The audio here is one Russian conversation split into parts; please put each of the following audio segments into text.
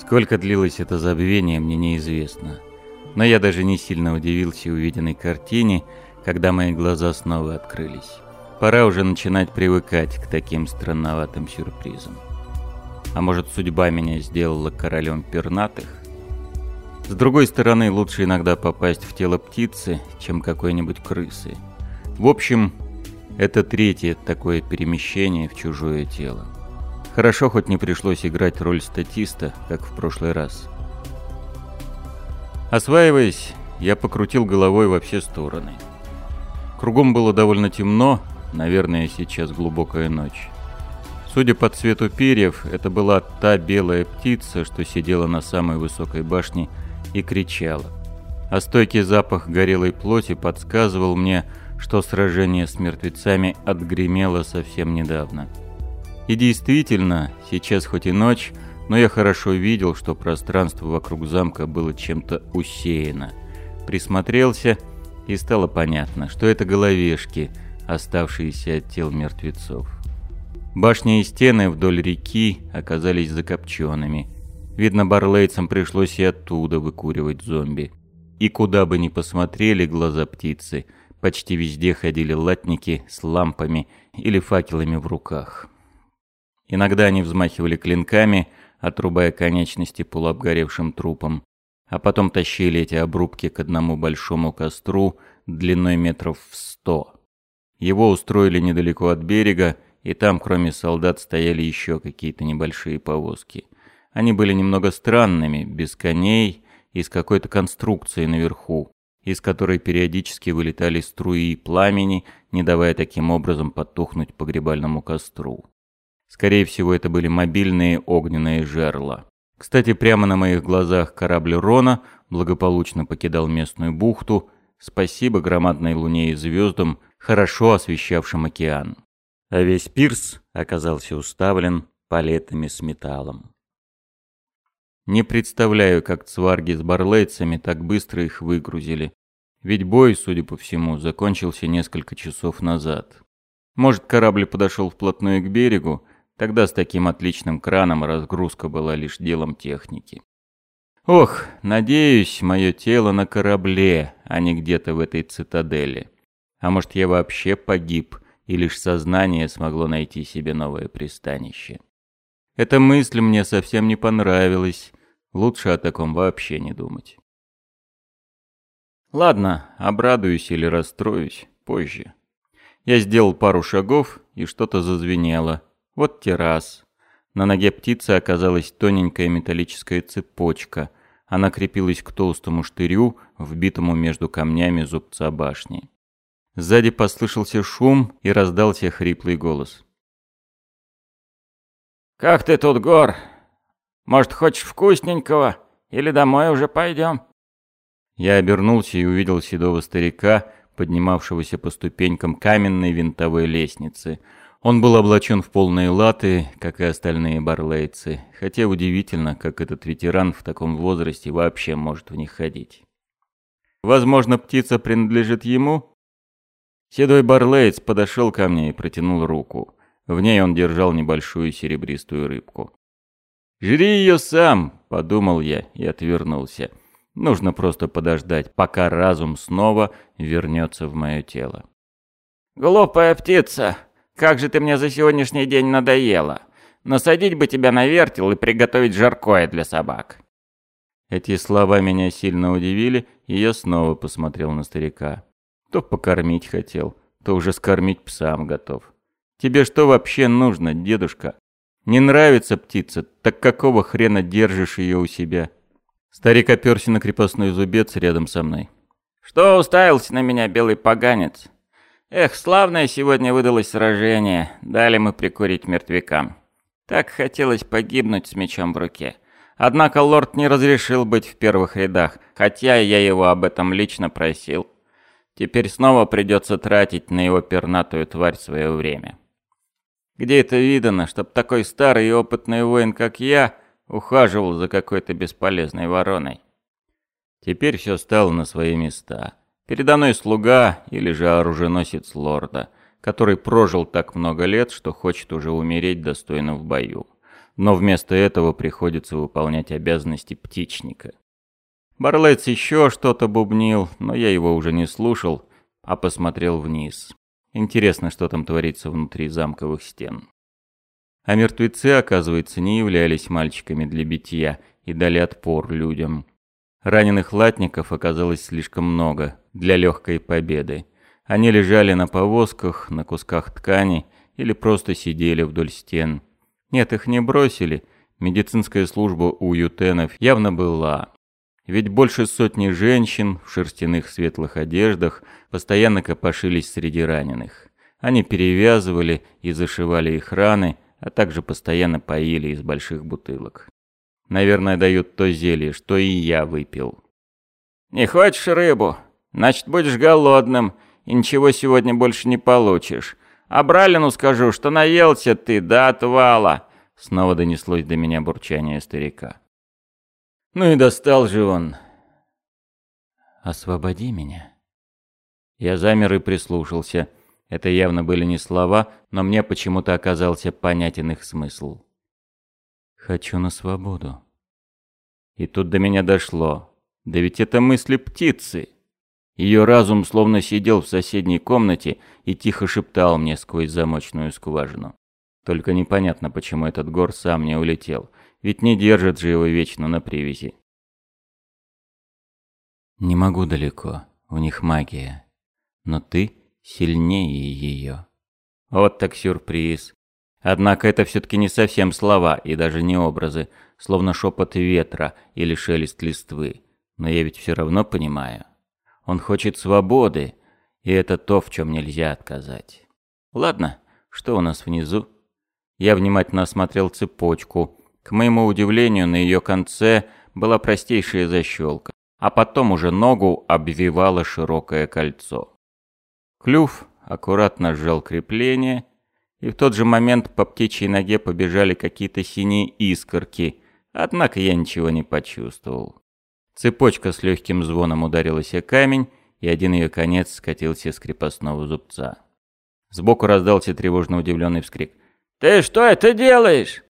Сколько длилось это забвение, мне неизвестно. Но я даже не сильно удивился увиденной картине, когда мои глаза снова открылись. Пора уже начинать привыкать к таким странноватым сюрпризам. А может, судьба меня сделала королем пернатых? С другой стороны, лучше иногда попасть в тело птицы, чем какой-нибудь крысы. В общем, это третье такое перемещение в чужое тело. Хорошо, хоть не пришлось играть роль статиста, как в прошлый раз. Осваиваясь, я покрутил головой во все стороны. Кругом было довольно темно, наверное, сейчас глубокая ночь. Судя по цвету перьев, это была та белая птица, что сидела на самой высокой башне и кричала. А стойкий запах горелой плоти подсказывал мне, что сражение с мертвецами отгремело совсем недавно. И действительно, сейчас хоть и ночь, но я хорошо видел, что пространство вокруг замка было чем-то усеяно. Присмотрелся, и стало понятно, что это головешки, оставшиеся от тел мертвецов. Башни и стены вдоль реки оказались закопченными. Видно, барлейцам пришлось и оттуда выкуривать зомби. И куда бы ни посмотрели глаза птицы, почти везде ходили латники с лампами или факелами в руках. Иногда они взмахивали клинками, отрубая конечности полуобгоревшим трупом, а потом тащили эти обрубки к одному большому костру длиной метров в сто. Его устроили недалеко от берега, и там, кроме солдат, стояли еще какие-то небольшие повозки. Они были немного странными, без коней и с какой-то конструкцией наверху, из которой периодически вылетали струи пламени, не давая таким образом потухнуть погребальному костру. Скорее всего, это были мобильные огненные жерла. Кстати, прямо на моих глазах корабль Рона благополучно покидал местную бухту, спасибо громадной луне и звездам, хорошо освещавшим океан. А весь пирс оказался уставлен палетами с металлом. Не представляю, как цварги с барлейцами так быстро их выгрузили. Ведь бой, судя по всему, закончился несколько часов назад. Может, корабль подошел вплотную к берегу, Тогда с таким отличным краном разгрузка была лишь делом техники. Ох, надеюсь, мое тело на корабле, а не где-то в этой цитадели. А может, я вообще погиб, и лишь сознание смогло найти себе новое пристанище. Эта мысль мне совсем не понравилась. Лучше о таком вообще не думать. Ладно, обрадуюсь или расстроюсь позже. Я сделал пару шагов, и что-то зазвенело. Вот террас. На ноге птицы оказалась тоненькая металлическая цепочка. Она крепилась к толстому штырю, вбитому между камнями зубца башни. Сзади послышался шум и раздался хриплый голос. «Как ты тут, Гор? Может, хочешь вкусненького? Или домой уже пойдем?» Я обернулся и увидел седого старика, поднимавшегося по ступенькам каменной винтовой лестницы – он был облачен в полные латы, как и остальные барлейцы, хотя удивительно, как этот ветеран в таком возрасте вообще может в них ходить. Возможно, птица принадлежит ему? Седой барлейц подошел ко мне и протянул руку. В ней он держал небольшую серебристую рыбку. «Жри ее сам!» – подумал я и отвернулся. Нужно просто подождать, пока разум снова вернется в мое тело. «Глупая птица!» Как же ты мне за сегодняшний день надоела. Насадить бы тебя на вертел и приготовить жаркое для собак». Эти слова меня сильно удивили, и я снова посмотрел на старика. То покормить хотел, то уже скормить псам готов. «Тебе что вообще нужно, дедушка? Не нравится птица, так какого хрена держишь ее у себя?» Старик оперся на крепостной зубец рядом со мной. «Что уставился на меня, белый поганец? Эх, славное сегодня выдалось сражение. Дали мы прикурить мертвякам. Так хотелось погибнуть с мечом в руке. Однако лорд не разрешил быть в первых рядах, хотя я его об этом лично просил. Теперь снова придется тратить на его пернатую тварь свое время. Где это видано, чтоб такой старый и опытный воин, как я, ухаживал за какой-то бесполезной вороной? Теперь все стало на свои места. Передо мной слуга или же оруженосец лорда, который прожил так много лет, что хочет уже умереть достойно в бою. но вместо этого приходится выполнять обязанности птичника. Барлец еще что-то бубнил, но я его уже не слушал, а посмотрел вниз. Интересно, что там творится внутри замковых стен. А мертвецы, оказывается, не являлись мальчиками для битья и дали отпор людям. Раненых латников оказалось слишком много для легкой победы. Они лежали на повозках, на кусках ткани или просто сидели вдоль стен. Нет, их не бросили. Медицинская служба у ютенов явно была. Ведь больше сотни женщин в шерстяных светлых одеждах постоянно копошились среди раненых. Они перевязывали и зашивали их раны, а также постоянно поили из больших бутылок. Наверное, дают то зелье, что и я выпил. «Не хочешь рыбу? Значит, будешь голодным, и ничего сегодня больше не получишь. А Бралину скажу, что наелся ты до отвала!» Снова донеслось до меня бурчание старика. Ну и достал же он. «Освободи меня». Я замер и прислушался. Это явно были не слова, но мне почему-то оказался понятен их смысл. «Хочу на свободу». И тут до меня дошло. Да ведь это мысли птицы. Ее разум словно сидел в соседней комнате и тихо шептал мне сквозь замочную скважину. Только непонятно, почему этот гор сам не улетел ведь не держит же его вечно на привязи. Не могу далеко, у них магия. Но ты сильнее ее. Вот так сюрприз. Однако это все-таки не совсем слова и даже не образы, словно шепот ветра или шелест листвы. Но я ведь все равно понимаю. Он хочет свободы, и это то, в чем нельзя отказать. Ладно, что у нас внизу? Я внимательно осмотрел цепочку, к моему удивлению, на ее конце была простейшая защелка, а потом уже ногу обвивало широкое кольцо. Клюв аккуратно сжал крепление, и в тот же момент по птичьей ноге побежали какие-то синие искорки, однако я ничего не почувствовал. Цепочка с легким звоном ударилась о камень, и один ее конец скатился с крепостного зубца. Сбоку раздался тревожно удивленный вскрик. «Ты что это делаешь?»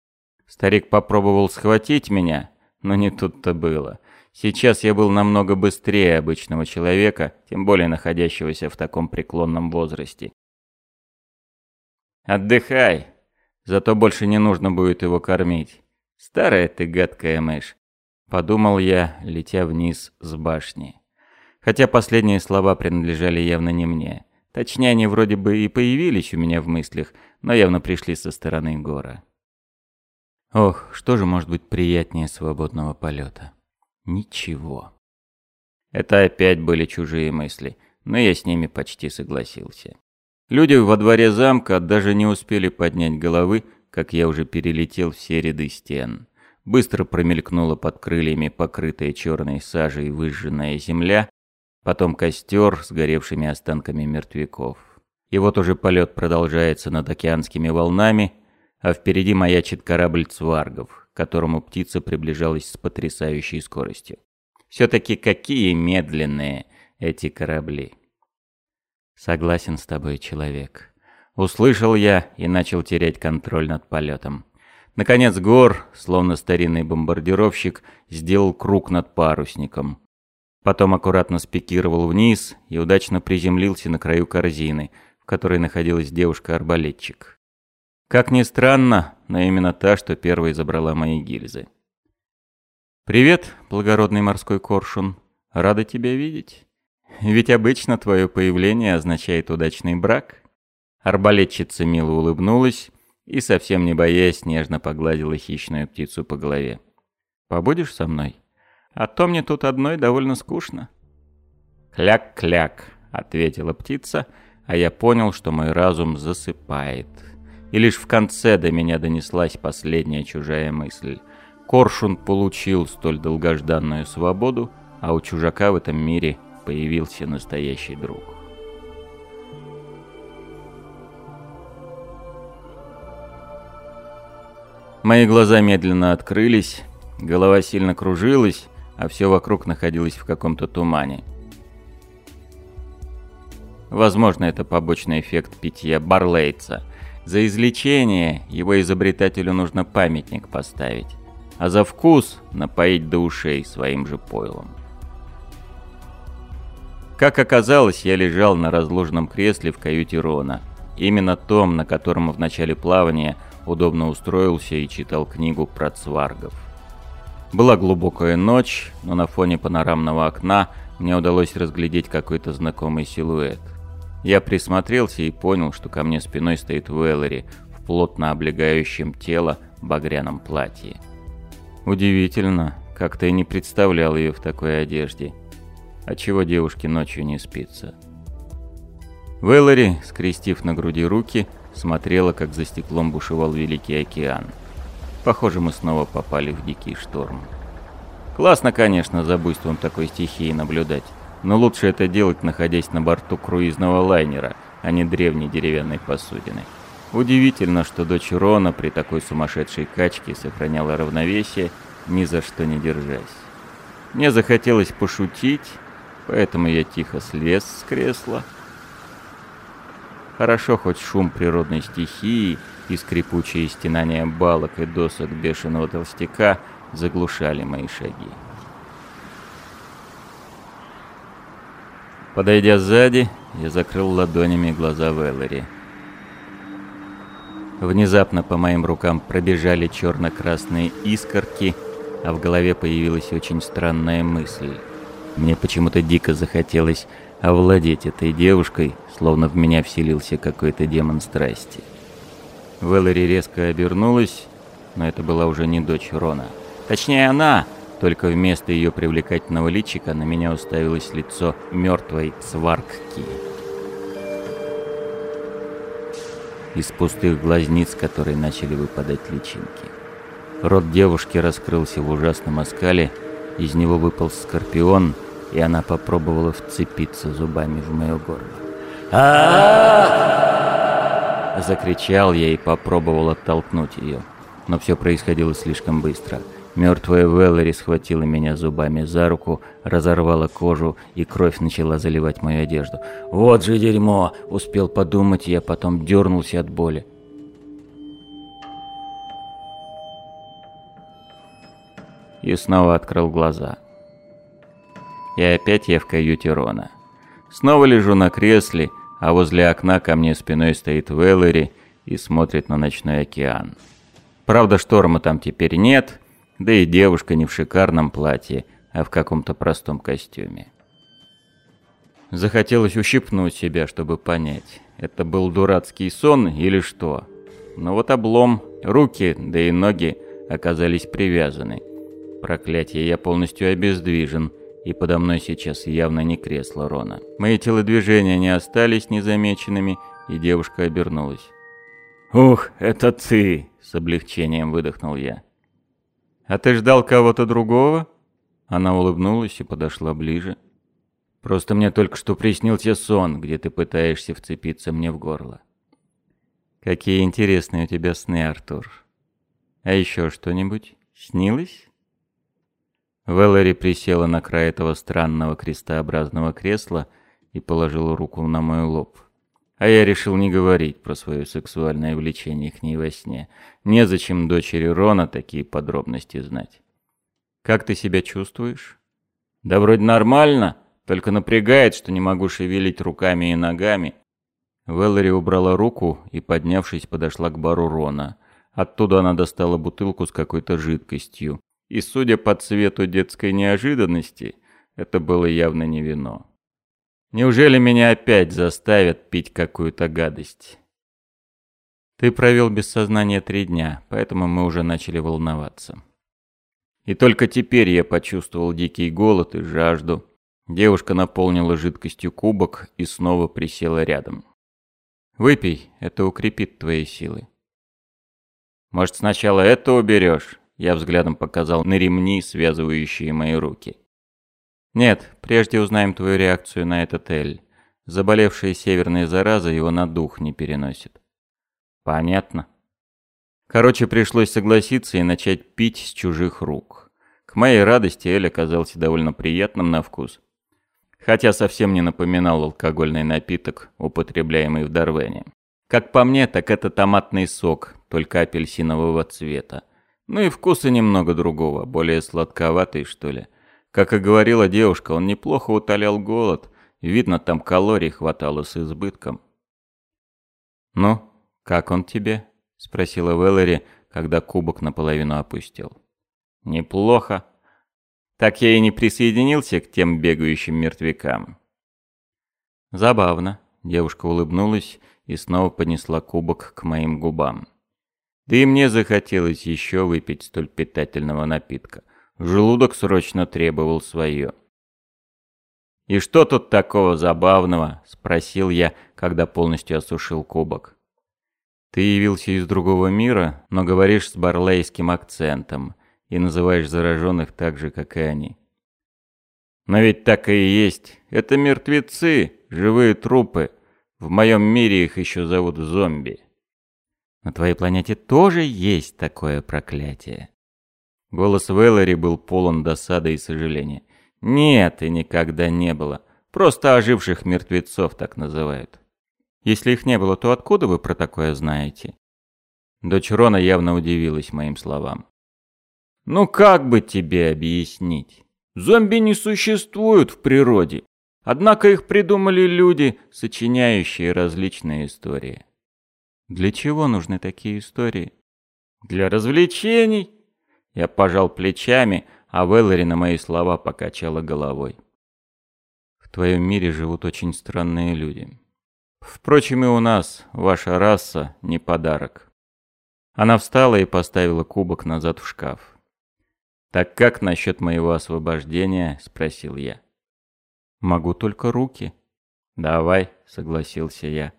Старик попробовал схватить меня, но не тут-то было. Сейчас я был намного быстрее обычного человека, тем более находящегося в таком преклонном возрасте. «Отдыхай, зато больше не нужно будет его кормить. Старая ты гадкая мышь», — подумал я, летя вниз с башни. Хотя последние слова принадлежали явно не мне. Точнее, они вроде бы и появились у меня в мыслях, но явно пришли со стороны гора. Ох, что же может быть приятнее свободного полета? Ничего. Это опять были чужие мысли, но я с ними почти согласился. Люди во дворе замка даже не успели поднять головы, как я уже перелетел все ряды стен. Быстро промелькнула под крыльями покрытая черной сажей выжженная земля, потом костер с горевшими останками мертвяков. И вот уже полет продолжается над океанскими волнами, а впереди маячит корабль цваргов, к которому птица приближалась с потрясающей скоростью. Все-таки какие медленные эти корабли. Согласен с тобой, человек. Услышал я и начал терять контроль над полетом. Наконец Гор, словно старинный бомбардировщик, сделал круг над парусником. Потом аккуратно спикировал вниз и удачно приземлился на краю корзины, в которой находилась девушка-арбалетчик. Как ни странно, но именно та, что первой забрала мои гильзы. «Привет, благородный морской коршун. Рада тебя видеть. Ведь обычно твое появление означает удачный брак». Арбалетчица мило улыбнулась и, совсем не боясь, нежно погладила хищную птицу по голове. «Побудешь со мной? А то мне тут одной довольно скучно». «Кляк-кляк», — ответила птица, а я понял, что мой разум засыпает и лишь в конце до меня донеслась последняя чужая мысль. Коршун получил столь долгожданную свободу, а у чужака в этом мире появился настоящий друг. Мои глаза медленно открылись, голова сильно кружилась, а все вокруг находилось в каком-то тумане. Возможно, это побочный эффект питья Барлейца – За излечение его изобретателю нужно памятник поставить, а за вкус напоить до ушей своим же пойлом. Как оказалось, я лежал на разложенном кресле в каюте Рона, именно том, на котором в начале плавания удобно устроился и читал книгу про цваргов. Была глубокая ночь, но на фоне панорамного окна мне удалось разглядеть какой-то знакомый силуэт. Я присмотрелся и понял, что ко мне спиной стоит Уэллери в плотно облегающем тело багряном платье. Удивительно, как-то и не представлял ее в такой одежде. А чего девушке ночью не спится? Вэллори, скрестив на груди руки, смотрела, как за стеклом бушевал Великий океан. Похоже, мы снова попали в дикий шторм. Классно, конечно, за буйством такой стихии наблюдать, но лучше это делать, находясь на борту круизного лайнера, а не древней деревянной посудины. Удивительно, что дочь Рона при такой сумасшедшей качке сохраняла равновесие, ни за что не держась. Мне захотелось пошутить, поэтому я тихо слез с кресла, Хорошо хоть шум природной стихии и скрипучие стенания балок и досок бешеного толстяка заглушали мои шаги. Подойдя сзади, я закрыл ладонями глаза Веллери. Внезапно по моим рукам пробежали черно-красные искорки, а в голове появилась очень странная мысль. Мне почему-то дико захотелось овладеть этой девушкой, словно в меня вселился какой-то демон страсти. Вэллори резко обернулась, но это была уже не дочь Рона. Точнее, она, только вместо ее привлекательного личика на меня уставилось лицо мертвой сваркки. Из пустых глазниц, которые начали выпадать личинки. Рот девушки раскрылся в ужасном оскале, из него выпал скорпион — и она попробовала вцепиться зубами в мое горло. а Закричал я и попробовал оттолкнуть ее. Но все происходило слишком быстро. Мертвая Веллари схватила меня зубами за руку, разорвала кожу, и кровь начала заливать мою одежду. «Вот же дерьмо!» — успел подумать я, потом дернулся от боли. И снова открыл глаза. И опять я в каюте Рона. Снова лежу на кресле, а возле окна ко мне спиной стоит Веллери и смотрит на ночной океан. Правда, шторма там теперь нет, да и девушка не в шикарном платье, а в каком-то простом костюме. Захотелось ущипнуть себя, чтобы понять, это был дурацкий сон или что. Но вот облом, руки, да и ноги оказались привязаны. Проклятие, я полностью обездвижен и подо мной сейчас явно не кресло Рона. Мои телодвижения не остались незамеченными, и девушка обернулась. «Ух, это ты!» — с облегчением выдохнул я. «А ты ждал кого-то другого?» Она улыбнулась и подошла ближе. «Просто мне только что приснился сон, где ты пытаешься вцепиться мне в горло». «Какие интересные у тебя сны, Артур. А еще что-нибудь снилось?» Вэллори присела на край этого странного крестообразного кресла и положила руку на мой лоб. А я решил не говорить про свое сексуальное влечение к ней во сне. Незачем дочери Рона такие подробности знать. «Как ты себя чувствуешь?» «Да вроде нормально, только напрягает, что не могу шевелить руками и ногами». Вэллори убрала руку и, поднявшись, подошла к бару Рона. Оттуда она достала бутылку с какой-то жидкостью. И судя по цвету детской неожиданности, это было явно не вино. Неужели меня опять заставят пить какую-то гадость? Ты провел без сознания три дня, поэтому мы уже начали волноваться. И только теперь я почувствовал дикий голод и жажду. Девушка наполнила жидкостью кубок и снова присела рядом. Выпей, это укрепит твои силы. Может, сначала это уберешь? Я взглядом показал на ремни, связывающие мои руки. Нет, прежде узнаем твою реакцию на этот Эль. Заболевшая северная зараза его на дух не переносит. Понятно. Короче, пришлось согласиться и начать пить с чужих рук. К моей радости Эль оказался довольно приятным на вкус. Хотя совсем не напоминал алкогольный напиток, употребляемый в Дарвене. Как по мне, так это томатный сок, только апельсинового цвета. Ну и вкуса немного другого, более сладковатый, что ли. Как и говорила девушка, он неплохо утолял голод. Видно, там калорий хватало с избытком. «Ну, как он тебе?» — спросила Веллери, когда кубок наполовину опустил. «Неплохо. Так я и не присоединился к тем бегающим мертвякам». «Забавно», — девушка улыбнулась и снова понесла кубок к моим губам. Да и мне захотелось еще выпить столь питательного напитка. Желудок срочно требовал свое. «И что тут такого забавного?» — спросил я, когда полностью осушил кубок. «Ты явился из другого мира, но говоришь с барлейским акцентом и называешь зараженных так же, как и они». «Но ведь так и есть. Это мертвецы, живые трупы. В моем мире их еще зовут зомби». На твоей планете тоже есть такое проклятие. Голос Вэллори был полон досады и сожаления. Нет, и никогда не было. Просто оживших мертвецов так называют. Если их не было, то откуда вы про такое знаете? Дочь Рона явно удивилась моим словам. Ну как бы тебе объяснить? Зомби не существуют в природе. Однако их придумали люди, сочиняющие различные истории. Для чего нужны такие истории? Для развлечений. Я пожал плечами, а Веллори на мои слова покачала головой. В твоем мире живут очень странные люди. Впрочем, и у нас ваша раса не подарок. Она встала и поставила кубок назад в шкаф. «Так как насчет моего освобождения?» — спросил я. «Могу только руки». «Давай», — согласился я.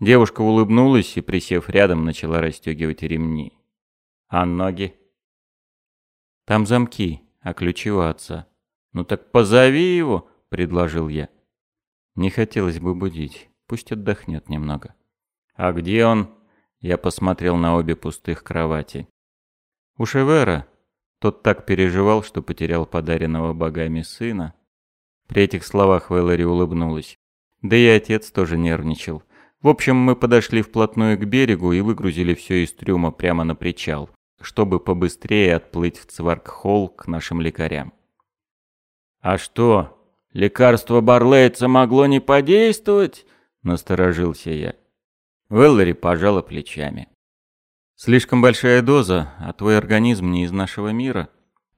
Девушка улыбнулась и, присев рядом, начала расстегивать ремни. «А ноги?» «Там замки, а ключи у отца». «Ну так позови его», — предложил я. Не хотелось бы будить, пусть отдохнет немного. «А где он?» Я посмотрел на обе пустых кровати. «У Шевера. Тот так переживал, что потерял подаренного богами сына». При этих словах Вэллори улыбнулась. Да и отец тоже нервничал. В общем, мы подошли вплотную к берегу и выгрузили все из трюма прямо на причал, чтобы побыстрее отплыть в Цваркхолл к нашим лекарям. «А что, лекарство Барлейца могло не подействовать?» — насторожился я. Веллери пожала плечами. «Слишком большая доза, а твой организм не из нашего мира.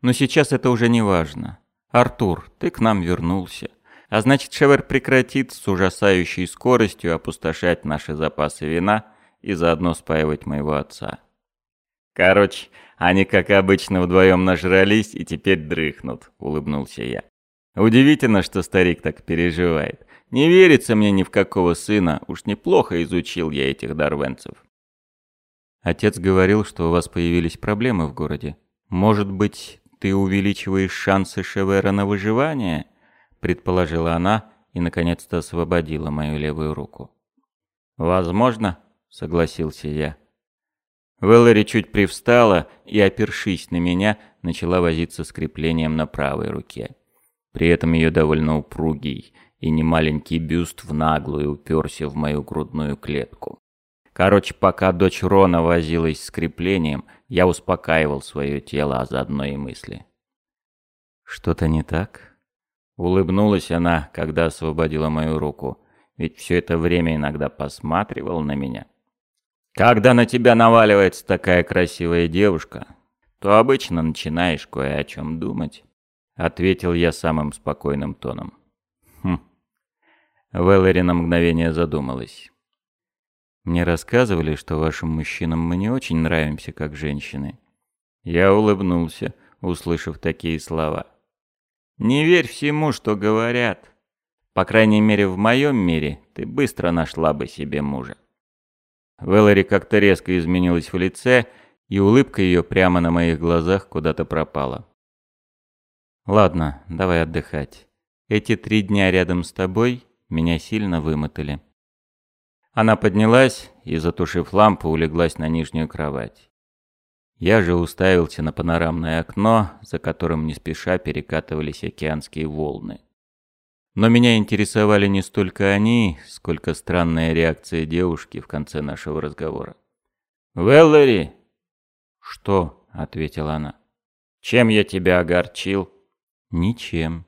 Но сейчас это уже не важно. Артур, ты к нам вернулся. А значит, Шевер прекратит с ужасающей скоростью опустошать наши запасы вина и заодно спаивать моего отца. Короче, они, как обычно, вдвоем нажрались и теперь дрыхнут, улыбнулся я. Удивительно, что старик так переживает. Не верится мне ни в какого сына, уж неплохо изучил я этих дарвенцев. Отец говорил, что у вас появились проблемы в городе. Может быть, ты увеличиваешь шансы Шевера на выживание? Предположила она и наконец-то освободила мою левую руку. «Возможно», — согласился я. Веллери чуть привстала и, опершись на меня, начала возиться с креплением на правой руке. При этом ее довольно упругий и немаленький бюст в наглую уперся в мою грудную клетку. Короче, пока дочь Рона возилась с креплением, я успокаивал свое тело, а заодно и мысли. «Что-то не так?» Улыбнулась она, когда освободила мою руку, ведь все это время иногда посматривал на меня. Когда на тебя наваливается такая красивая девушка, то обычно начинаешь кое о чем думать, ответил я самым спокойным тоном. Хм. Вэллори на мгновение задумалась. Мне рассказывали, что вашим мужчинам мы не очень нравимся как женщины. Я улыбнулся, услышав такие слова. Не верь всему, что говорят. По крайней мере, в моем мире ты быстро нашла бы себе мужа. Вэллори как-то резко изменилась в лице, и улыбка ее прямо на моих глазах куда-то пропала. «Ладно, давай отдыхать. Эти три дня рядом с тобой меня сильно вымотали». Она поднялась и, затушив лампу, улеглась на нижнюю кровать. Я же уставился на панорамное окно, за которым не спеша перекатывались океанские волны. Но меня интересовали не столько они, сколько странная реакция девушки в конце нашего разговора. «Веллери!» «Что?» — ответила она. «Чем я тебя огорчил?» «Ничем».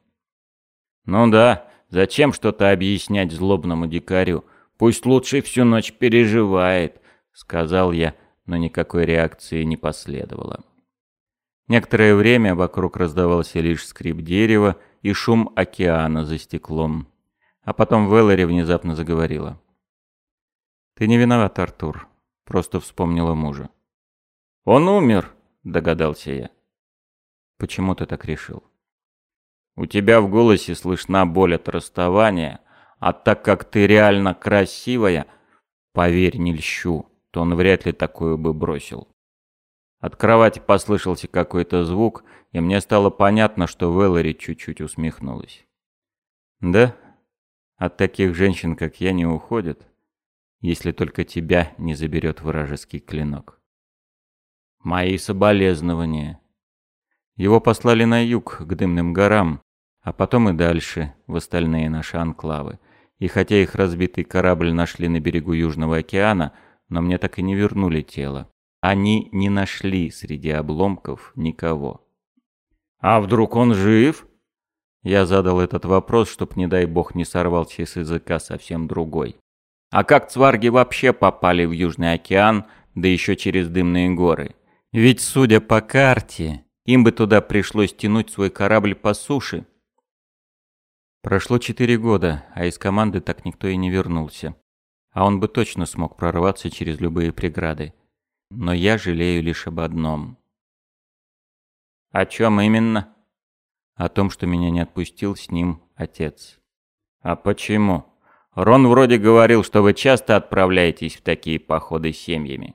«Ну да, зачем что-то объяснять злобному дикарю? Пусть лучше всю ночь переживает», — сказал я, но никакой реакции не последовало. Некоторое время вокруг раздавался лишь скрип дерева и шум океана за стеклом. А потом Веллари внезапно заговорила. «Ты не виноват, Артур. Просто вспомнила мужа». «Он умер», — догадался я. «Почему ты так решил?» «У тебя в голосе слышна боль от расставания, а так как ты реально красивая, поверь, не льщу, то он вряд ли такую бы бросил». От кровати послышался какой-то звук, и мне стало понятно, что Вэллори чуть-чуть усмехнулась. «Да? От таких женщин, как я, не уходят, если только тебя не заберет вражеский клинок». «Мои соболезнования». Его послали на юг, к дымным горам, а потом и дальше, в остальные наши анклавы. И хотя их разбитый корабль нашли на берегу Южного океана, но мне так и не вернули тело. Они не нашли среди обломков никого. «А вдруг он жив?» Я задал этот вопрос, чтоб, не дай бог, не сорвался с языка совсем другой. «А как цварги вообще попали в Южный океан, да еще через дымные горы? Ведь, судя по карте, им бы туда пришлось тянуть свой корабль по суше». Прошло четыре года, а из команды так никто и не вернулся. А он бы точно смог прорваться через любые преграды. Но я жалею лишь об одном. О чем именно? О том, что меня не отпустил с ним отец. А почему? Рон вроде говорил, что вы часто отправляетесь в такие походы с семьями.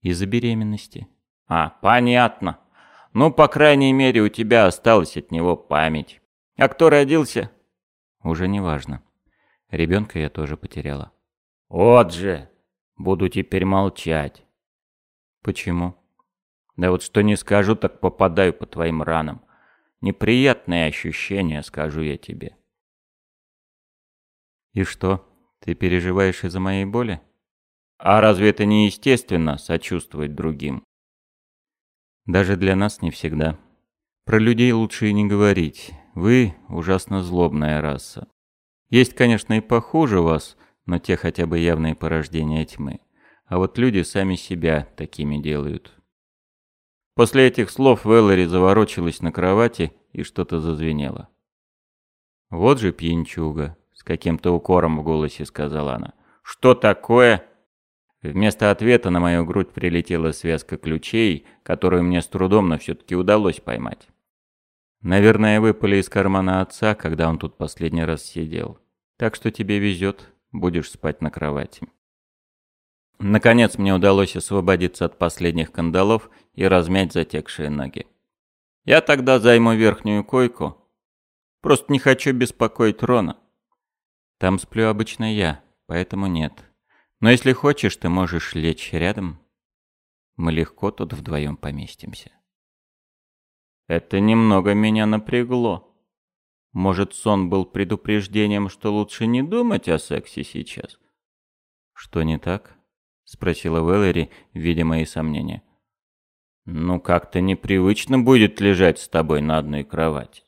Из-за беременности. А, понятно. Ну, по крайней мере, у тебя осталась от него память. А кто родился? Уже не важно. Ребенка я тоже потеряла. Вот же! Буду теперь молчать. Почему? Да вот что не скажу, так попадаю по твоим ранам. Неприятные ощущения, скажу я тебе. И что, ты переживаешь из-за моей боли? А разве это не естественно, сочувствовать другим? Даже для нас не всегда. Про людей лучше и не говорить. Вы ужасно злобная раса. Есть, конечно, и похуже вас, но те хотя бы явные порождения тьмы а вот люди сами себя такими делают. После этих слов Веллари заворочилась на кровати и что-то зазвенело. «Вот же пьянчуга», — с каким-то укором в голосе сказала она. «Что такое?» Вместо ответа на мою грудь прилетела связка ключей, которую мне с трудом, но все-таки удалось поймать. Наверное, выпали из кармана отца, когда он тут последний раз сидел. Так что тебе везет, будешь спать на кровати. Наконец мне удалось освободиться от последних кандалов и размять затекшие ноги. Я тогда займу верхнюю койку. Просто не хочу беспокоить Рона. Там сплю обычно я, поэтому нет. Но если хочешь, ты можешь лечь рядом. Мы легко тут вдвоем поместимся. Это немного меня напрягло. Может, сон был предупреждением, что лучше не думать о сексе сейчас? Что не так? — спросила Вэллери, видя мои сомнения. «Ну, как-то непривычно будет лежать с тобой на одной кровати.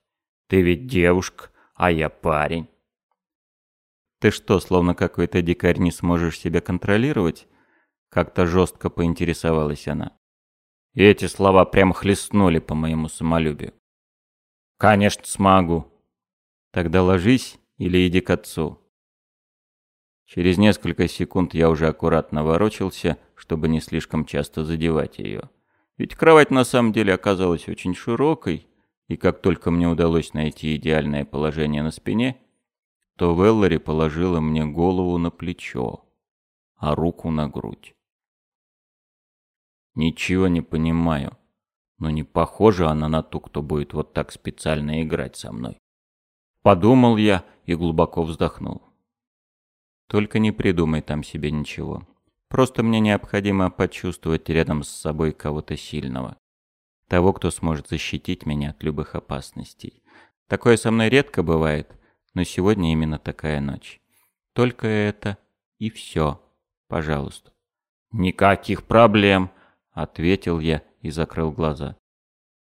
Ты ведь девушка, а я парень». «Ты что, словно какой-то дикарь не сможешь себя контролировать?» Как-то жестко поинтересовалась она. И эти слова прям хлестнули по моему самолюбию. «Конечно смогу». «Тогда ложись или иди к отцу. Через несколько секунд я уже аккуратно ворочался, чтобы не слишком часто задевать ее. Ведь кровать на самом деле оказалась очень широкой, и как только мне удалось найти идеальное положение на спине, то Веллари положила мне голову на плечо, а руку на грудь. Ничего не понимаю, но не похожа она на ту, кто будет вот так специально играть со мной. Подумал я и глубоко вздохнул. Только не придумай там себе ничего. Просто мне необходимо почувствовать рядом с собой кого-то сильного. Того, кто сможет защитить меня от любых опасностей. Такое со мной редко бывает, но сегодня именно такая ночь. Только это и все. Пожалуйста. «Никаких проблем», — ответил я и закрыл глаза.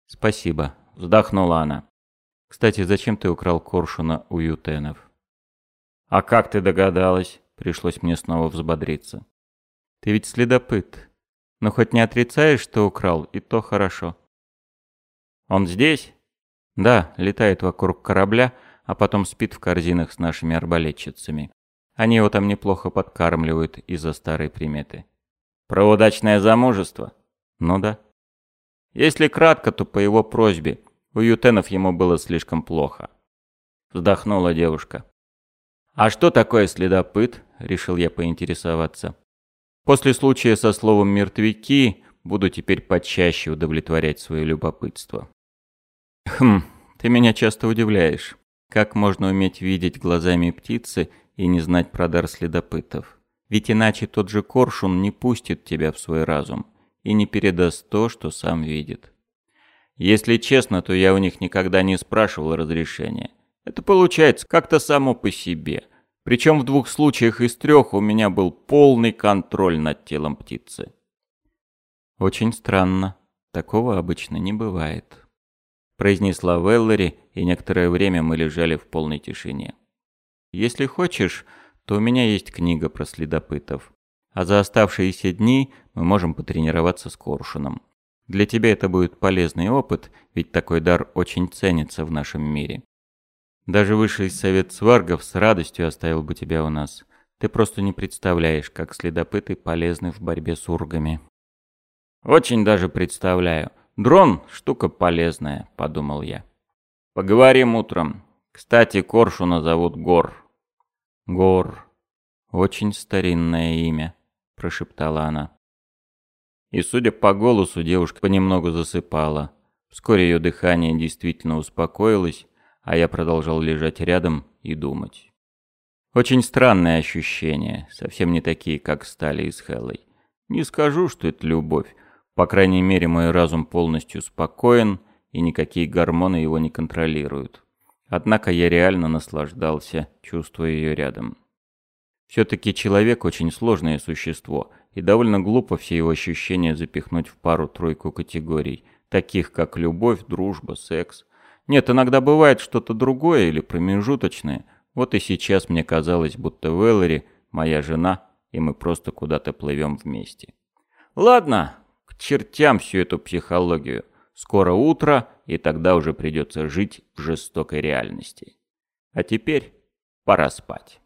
«Спасибо», — вздохнула она. «Кстати, зачем ты украл коршуна у ютенов?» «А как ты догадалась?» Пришлось мне снова взбодриться. «Ты ведь следопыт. Но хоть не отрицаешь, что украл, и то хорошо». «Он здесь?» «Да, летает вокруг корабля, а потом спит в корзинах с нашими арбалетчицами. Они его там неплохо подкармливают из-за старой приметы». «Про удачное замужество?» «Ну да». Если кратко, то по его просьбе. У ютенов ему было слишком плохо. Вздохнула девушка. «А что такое следопыт?» – решил я поинтересоваться. После случая со словом «мертвяки» буду теперь почаще удовлетворять свое любопытство. «Хм, ты меня часто удивляешь. Как можно уметь видеть глазами птицы и не знать про дар следопытов? Ведь иначе тот же коршун не пустит тебя в свой разум и не передаст то, что сам видит. Если честно, то я у них никогда не спрашивал разрешения. Это получается как-то само по себе. Причем в двух случаях из трех у меня был полный контроль над телом птицы. «Очень странно. Такого обычно не бывает», — произнесла Веллери, и некоторое время мы лежали в полной тишине. «Если хочешь, то у меня есть книга про следопытов. А за оставшиеся дни мы можем потренироваться с коршуном. Для тебя это будет полезный опыт, ведь такой дар очень ценится в нашем мире. Даже высший совет сваргов с радостью оставил бы тебя у нас. Ты просто не представляешь, как следопыты полезны в борьбе с ургами. Очень даже представляю. Дрон – штука полезная, подумал я. Поговорим утром. Кстати, Коршуна зовут Гор. Гор. Очень старинное имя, прошептала она. И судя по голосу, девушка понемногу засыпала. Вскоре ее дыхание действительно успокоилось, а я продолжал лежать рядом и думать. Очень странные ощущения, совсем не такие, как стали из Хеллой. Не скажу, что это любовь. По крайней мере, мой разум полностью спокоен, и никакие гормоны его не контролируют. Однако я реально наслаждался, чувствуя ее рядом. Все-таки человек очень сложное существо, и довольно глупо все его ощущения запихнуть в пару-тройку категорий, таких как любовь, дружба, секс. Нет, иногда бывает что-то другое или промежуточное. Вот и сейчас мне казалось, будто Веллери – моя жена, и мы просто куда-то плывем вместе. Ладно, к чертям всю эту психологию. Скоро утро, и тогда уже придется жить в жестокой реальности. А теперь пора спать.